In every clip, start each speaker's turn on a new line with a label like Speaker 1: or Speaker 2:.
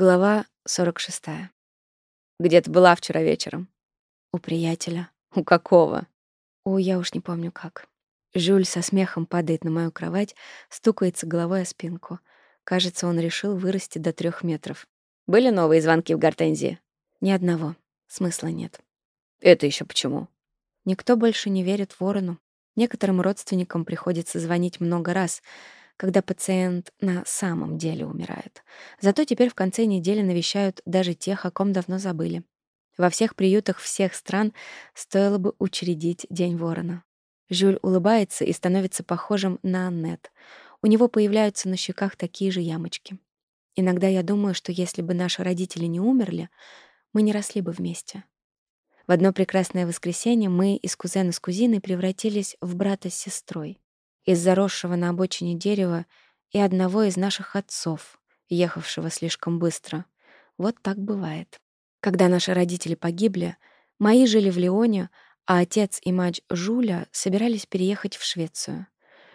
Speaker 1: Глава 46.
Speaker 2: Где ты была вчера вечером?
Speaker 1: У приятеля.
Speaker 2: У какого?
Speaker 1: У я уж не помню как. Жюль со смехом падает на мою кровать, стукается головой о спинку. Кажется, он решил вырасти до трех метров.
Speaker 2: Были новые звонки в Гортензии?
Speaker 1: Ни одного. Смысла нет.
Speaker 2: Это еще почему?
Speaker 1: Никто больше не верит ворону. Некоторым родственникам приходится звонить много раз — когда пациент на самом деле умирает. Зато теперь в конце недели навещают даже тех, о ком давно забыли. Во всех приютах всех стран стоило бы учредить День ворона. Жюль улыбается и становится похожим на Аннет. У него появляются на щеках такие же ямочки. Иногда я думаю, что если бы наши родители не умерли, мы не росли бы вместе. В одно прекрасное воскресенье мы из кузена с кузиной превратились в брата с сестрой из заросшего на обочине дерева и одного из наших отцов, ехавшего слишком быстро. Вот так бывает. Когда наши родители погибли, мои жили в Лионе, а отец и мать Жуля собирались переехать в Швецию.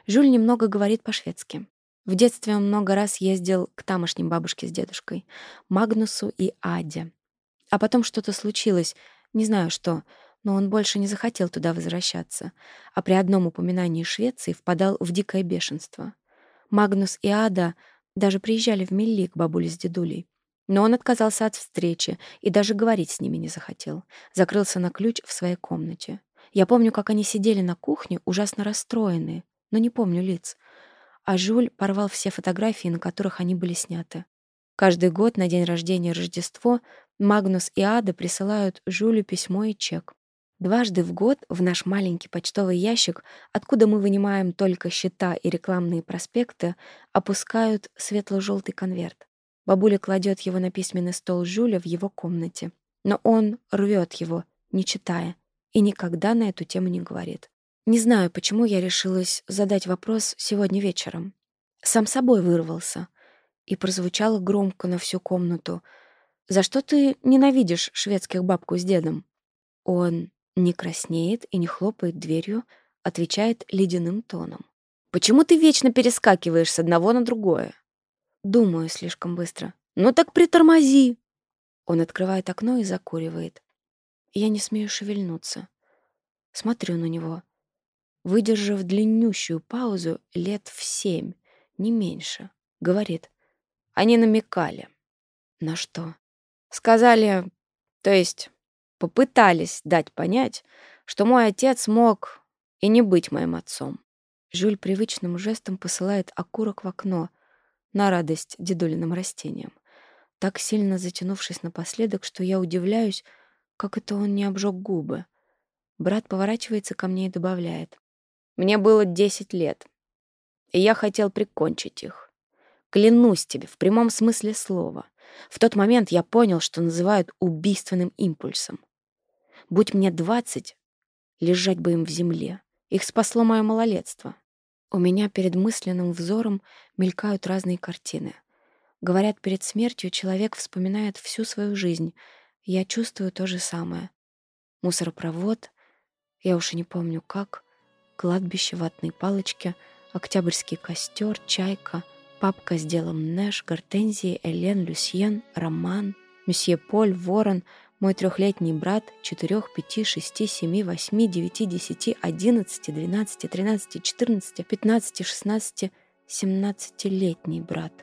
Speaker 1: Жюль немного говорит по-шведски. В детстве он много раз ездил к тамошним бабушке с дедушкой, Магнусу и Аде. А потом что-то случилось, не знаю что — но он больше не захотел туда возвращаться, а при одном упоминании Швеции впадал в дикое бешенство. Магнус и Ада даже приезжали в Милли к бабуле с дедулей. Но он отказался от встречи и даже говорить с ними не захотел. Закрылся на ключ в своей комнате. Я помню, как они сидели на кухне, ужасно расстроенные, но не помню лиц. А Жюль порвал все фотографии, на которых они были сняты. Каждый год на день рождения и Рождество Магнус и Ада присылают Жюлю письмо и чек. Дважды в год в наш маленький почтовый ящик, откуда мы вынимаем только счета и рекламные проспекты, опускают светло-желтый конверт. Бабуля кладет его на письменный стол Жюля в его комнате. Но он рвет его, не читая, и никогда на эту тему не говорит. Не знаю, почему я решилась задать вопрос сегодня вечером. Сам собой вырвался. И прозвучало громко на всю комнату. «За что ты ненавидишь шведских бабку с дедом?» Он не краснеет и не хлопает дверью, отвечает ледяным тоном.
Speaker 2: «Почему ты вечно перескакиваешь с одного на другое?»
Speaker 1: Думаю слишком быстро.
Speaker 2: «Ну так притормози!»
Speaker 1: Он открывает окно и закуривает. Я не смею шевельнуться. Смотрю на него. Выдержав длиннющую паузу лет в семь, не меньше, говорит.
Speaker 2: Они намекали.
Speaker 1: На что?
Speaker 2: Сказали, то есть попытались дать понять, что мой отец мог и не быть моим отцом.
Speaker 1: Жюль привычным жестом посылает окурок в окно на радость дедулиным растениям, так сильно затянувшись напоследок, что я удивляюсь, как это он не обжег губы. Брат поворачивается ко мне и добавляет.
Speaker 2: «Мне было десять лет, и я хотел прикончить их. Клянусь тебе, в прямом смысле слова. В тот момент я понял, что называют убийственным импульсом. Будь мне двадцать, лежать бы им в земле. Их спасло мое малолетство.
Speaker 1: У меня перед мысленным взором мелькают разные картины. Говорят, перед смертью человек вспоминает всю свою жизнь. Я чувствую то же самое. Мусоропровод, я уж и не помню как, кладбище, ватные палочки, октябрьский костер, чайка — Папка с делом Нэш, Гортензии, Элен, Люсьен, Роман, Месье Поль, Ворон, мой трехлетний брат, четырех, пяти, шести, семи, восьми, девяти, десяти, одиннадцати, двенадцати, тринадцати, четырнадцати, пятнадцати, шестнадцати, 17-летний брат.